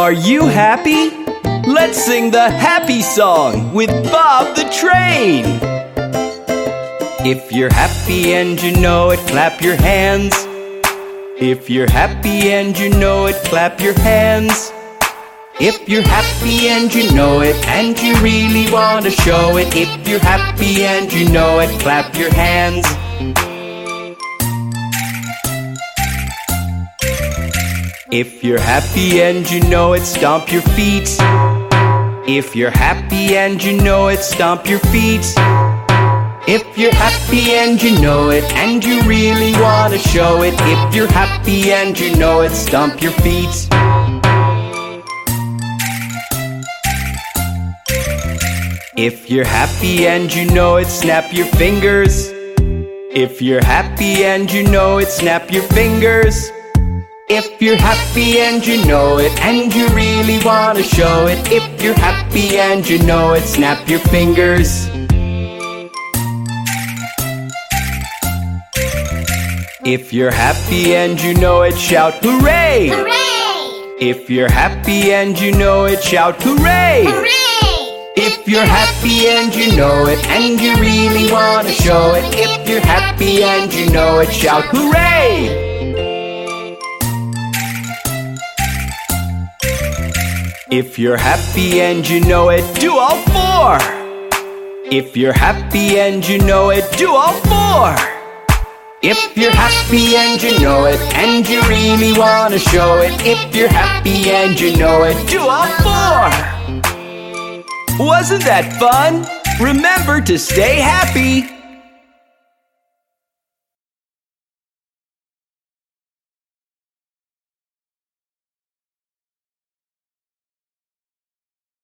Are you happy? Let's sing the happy song with Bob the Train. If you're happy and you know it, clap your hands. If you're happy and you know it, clap your hands. If you're happy and you know it, and you really want to show it, if you're happy and you know it, clap your hands. If you're happy and you know it, stomp your feet. If you're happy and you know it, stomp your feet. If you're happy and you know it, and you really want to show it, if you're happy and you know it, stomp your feet. If you're happy and you know it, snap your fingers. If you're happy and you know it, snap your fingers. If you're happy and you know it, and you really want to show it, if you're happy and you know it, snap your fingers. If you're happy and you know it, shout hooray! Hooray! If you're happy and you know it, shout hooray! Hooray! If you're happy and you know it, and you really want to show it, if you're happy and you know it, shout hooray! If you're happy and you know it, do all four! If you're happy and you know it, do all four! If you're happy and you know it, and you really want to show it, if you're happy and you know it, do all four! Wasn't that fun? Remember to stay happy!